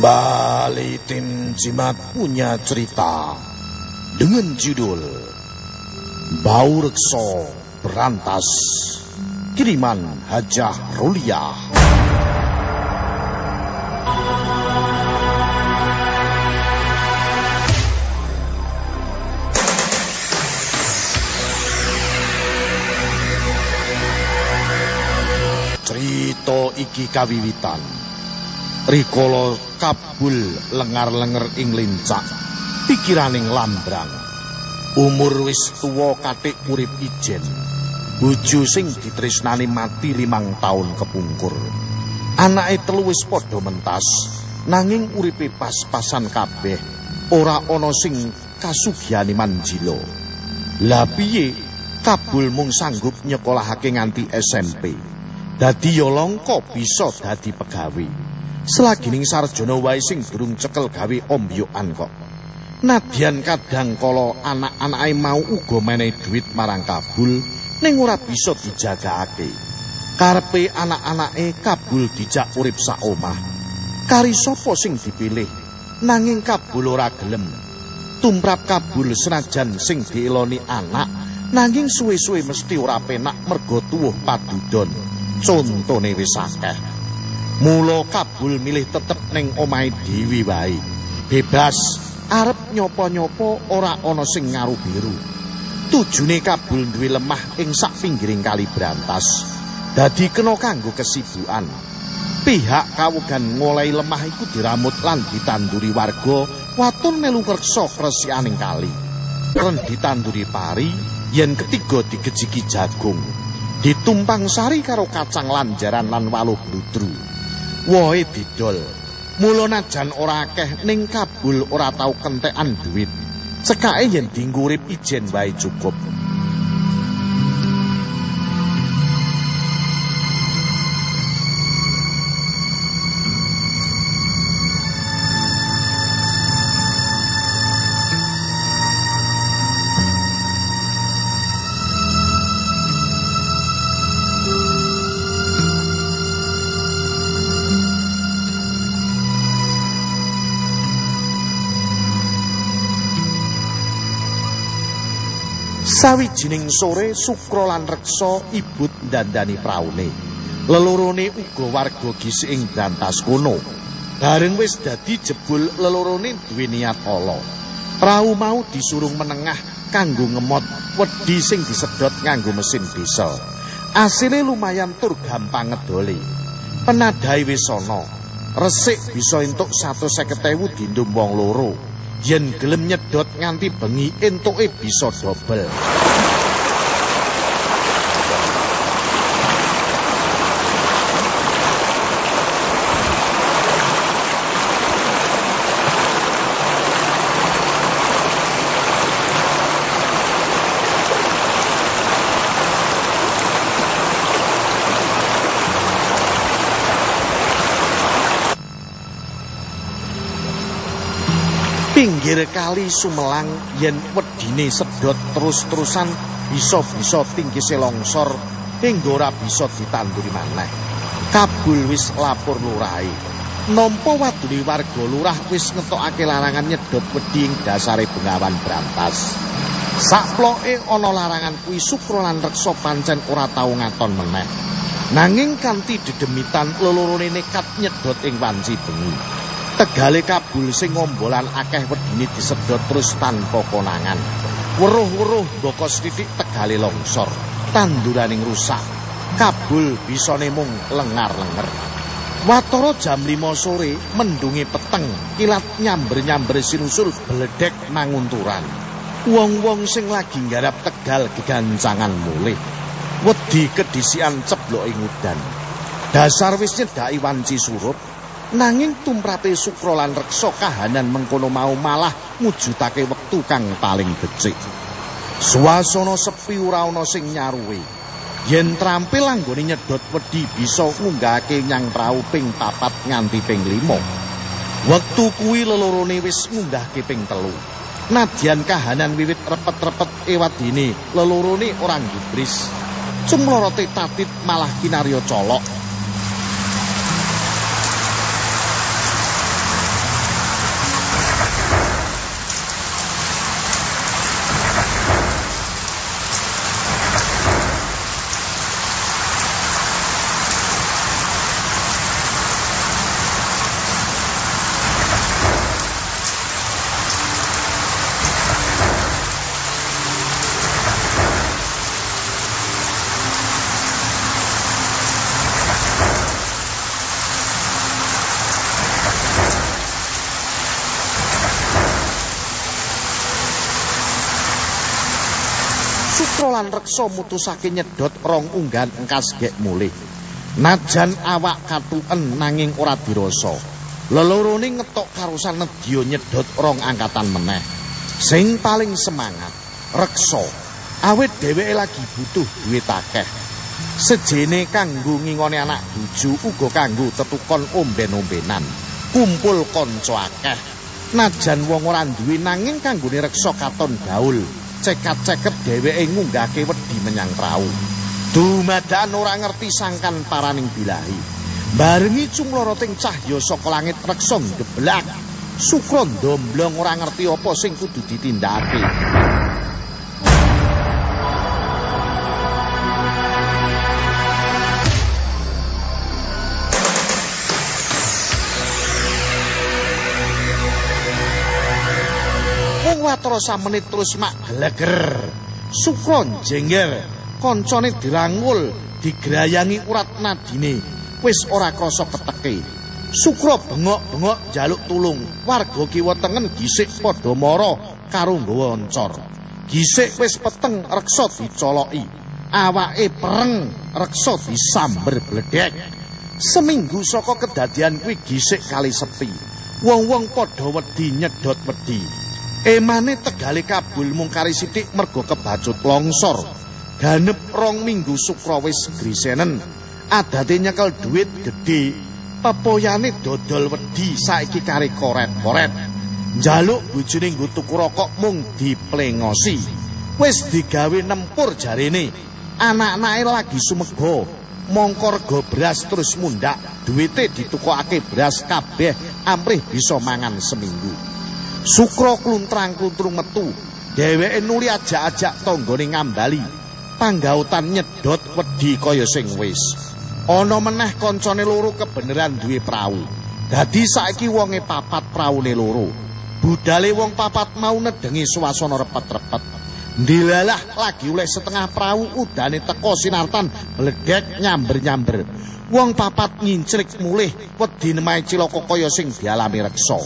Kembali tim Jimat punya cerita dengan judul Bau Rekso Berantas Kiriman Hajah Ruliah. Cerita iki kawiwitan Rikala kabul lengar-lenger ing lincak, pikiraning lambrang. Umur wis tuwa katik urip ijen. Bojo sing ditresnani mati limang taun kepungkur. Anake telu wis padha mentas, nanging uripe pas-pasan kabeh, ora ana sing kasugiyane manjila. Lah piye kabul mung sanggup nyekolahake nganti SMP. Dadi langka bisa dadi pegawe. Selagining sarjana wae sing durung cekel gawe ombyokan kok. Nadyan kadang kala anak-anake mau uga menehi dhuwit marang Kabul ning ora bisa dijagakake. Karepe anak-anake Kabul dijak urip sak omah. Kari sapa sing dipilih? Nanging Kabul ora gelem. Tumrap Kabul senajan sing dieloni anak, nanging suwe-suwe mesti ora penak mergo tuwuh padudon. Contone wis akeh. Mula Kabul milih tetep ning omahe dhewe wae. Bebas arep nyopo-nyopo ora ana sing ngaru biru. Tujune Kabul duwe lemah ing sak pinggiring kali Brantas. Dadi kena kanggo kesibukan. Pihak kawugan ngolai lemah iku diramut lan ditanduri warga watun melu kersa kresikaning kali. Ren ditanduri pari, yen ketiga digejiki jagung. Ditumpang sari karo kacang lanjaran lan waluh bludru. Wohe didol. Mula najan ora akeh ning Kabul ora tau kentekan duit. Cekake yen dinggo urip ijen wae cukup. Sawijining sore Sukra lan Reksa ibut dandani praune. Lelorone uga warga gisi ing Brantas kono. Bareng wis dadi jebul lelorone duwe niat ala. Prau mau disurung menengah kanggo ngemot wedi sing disedot nganggo mesin diesel. Asile lumayan tur gampang ngedole. Penadahe wis ana. Resik bisa entuk 150.000 dindum wong loro. Yen gelem nyedot nganti bengi entuke bisa dobel. Pinggir kali sumelang yen wedine sedot terus-terusan bisa-bisa longsor hingga ora bisa ditanduri maneh. Kabul wis lapor lurahe. Nampa wadune warga lurah wis ngetokake larangan nyedot wedi ing dasare bengawan Brantas. Sakploke ana larangan kuwi Sukra lan Reksa pancen ora tau ngaton meneh. Nanging kanthi dedemitan lelorone nekat nyedot ing wanci bengi. Tegale kabul sing ngombolan akeh wedine disedot terus tanpa konangan. Weruh-weruh mboko sithik tegale longsor, tanduraning rusak. Kabul bisa nemung lengar-lenger. Watara jam 5 sore mendungi peteng, kilat nyamber-nyamber sinusul bledek mangunturan. Wong-wong sing lagi nggarap tegal gegancangan mulih. Wedi kedisian ceblok ing udan. Dasar wis nyedaki wanci surup, nanging tumrape Sukra lan Reksa kahanan mengkono mau malah mujudake wektu kang paling becik. Suasana sepi ora ana sing nyaruwe. Yen trampil anggone nyedot wedi bisa ngunggahake nyang prau ping papat nganti ping limo. Wektu kuwi lelorone wis ngunggahke ping telu. Nadyan kahanan wiwit repet-repet ewadine lelorone ora gibris. Cumlorote tatit malah kinarya colok. Lan reksa mutusake nyedot rong unggahan engkas gek mulih. Najan awak katuen nanging ora dirasa. Lelorone ngetok karusan nedya nyedot rong angkatan meneh. Sing paling semangat reksa. Awit dheweke lagi butuh duit akeh. Sejene kanggo ngingone anak bojo uga kanggo tetukon omben-ombenan. Kumpul kanca akeh. Najan wong ora duwe nanging kanggone reksa katon gaul. Cekat-ceket dheweke ngunggahke wedi menyang prau. Dumadakan ora ngerti sangkan paraning bilahi. Barengi cumloroting cahya saka langit reksa geblak. Sukra ndomblong ora ngerti apa sing kudu ditindakake. Watara samenit terus mak geleger. Sukron jengger, koncone dirangul, digrayangi urat nadine, wis ora krasa keteke. Sukro bengok-bengok jaluk tulung, warga kiwa tengen gisik padha mara karo nggawa oncor. Gisik wis peteng reksa dicoloki, awake pereng reksa disamber bledek. Seminggu saka kedadian kuwi gisik kali sepi. Wong-wong padha wedi nyedot wedi. Emane tegale kabul mung kari sithik mergo kebacut longsor. Ganep rong minggu sukra wis grisenen. Adate nyekel dhuwit gedhe. Pepoyane dodol wedi saiki kari koret-koret. Njaluk nggo tuku rokok mung diplengosi. Wis digawe nempur jarene. Anak-anake lagi sumega. Mongkor go beras terus mundak. Duwite ditukokake beras kabeh amrih bisa mangan seminggu. Sukra kluntrang-kluntrung metu. Dheweke nuli ajak-ajak tanggane ngambali. Panggautan nyedot wedi kaya sing wis. Ana meneh kancane loro kebeneran duwe prau. Dadi saiki wonge papat praune loro. Budale wong papat mau nedengi suasana repet-repet. Ndilalah lagi oleh setengah prau udane teko sinartan bledek nyamber-nyamber. Wong papat ngincrik mulih wedi nemae cilaka kaya sing dialami reksa.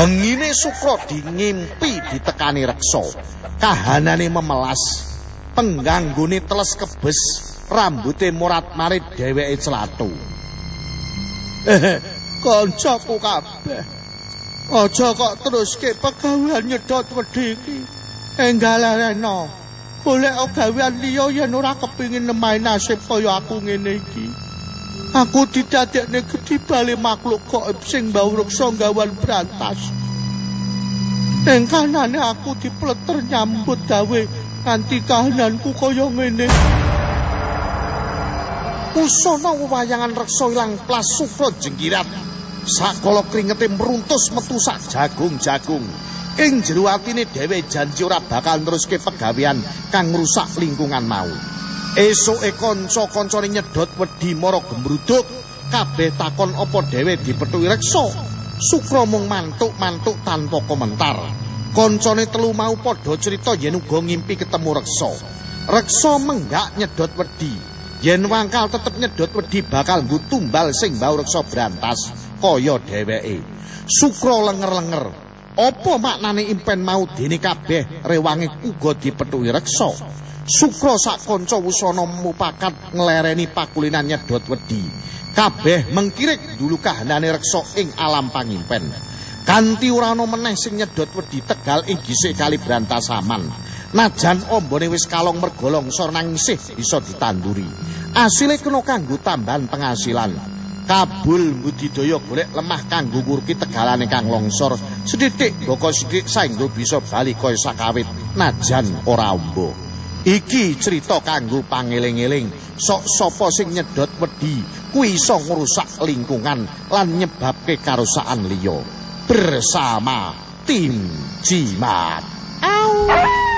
Bengine Sukra dingimpi ditekani reksa. Kahanane memelas, pengganggone teles kebes, rambute murat-marit dheweke celatu. Kancaku kabeh. Aja kok teruske pegawean nyedot wedhi iki. Enggalarena. Boleh gawean liya yen ora kepingin nemahe nasib kaya aku ngene iki. Aku didadekne gedhi bali makhluk gaib sing bau reksa gawan brantas. Ning kanane aku dipleter nyambut gawe nganti kahananku kaya ngene. Usana wayangan reksa ilang plas sukra jengkirat. Sakala kringete meruntus metu sak jagung-jagung. Ing jero atine dhewe janji ora bakal neruske pegawean kang ngrusak lingkungan mau. Esuke kanca-kancane nyedot wedi mara gembruduk, kabeh takon apa dhewe dipethuki reksa. Sukra mung mantuk-mantuk tanpa komentar. Kancane telu mau padha crita yen uga ngimpi ketemu reksa. Reksa menggak nyedot wedi. Yen wangkal tetep nyedot wedi bakal mbutumbal sing bau reksa brantas kaya dheweke. Sukra lenger-lenger. Apa maknane impen mau dene kabeh rewange uga dipethuki reksa? Sukra sak kanca wusana mupakat nglereni pakulinan nyedot wedi. Kabeh mengkirik dulu kahanane reksa ing alam pangimpen. Kanti ana meneh sing nyedot wedi tegal ing gisik kali brantasaman. Najan ombone wis kalong mergo longsor nang isih bisa ditanduri. Asile kena kanggo tambahan penghasilan. Kabul budidaya golek lemah kanggo ngurki tegalane kang longsor. Seditik boko sithik saenggo bisa bali kaya sakawit najan ora ombo. Iki cerita kanggo pangeling-eling sok sapa sing nyedot wedi kuwi iso ngrusak lingkungan lan nyebabke karusakan liya. Bersama tim jimat. Au.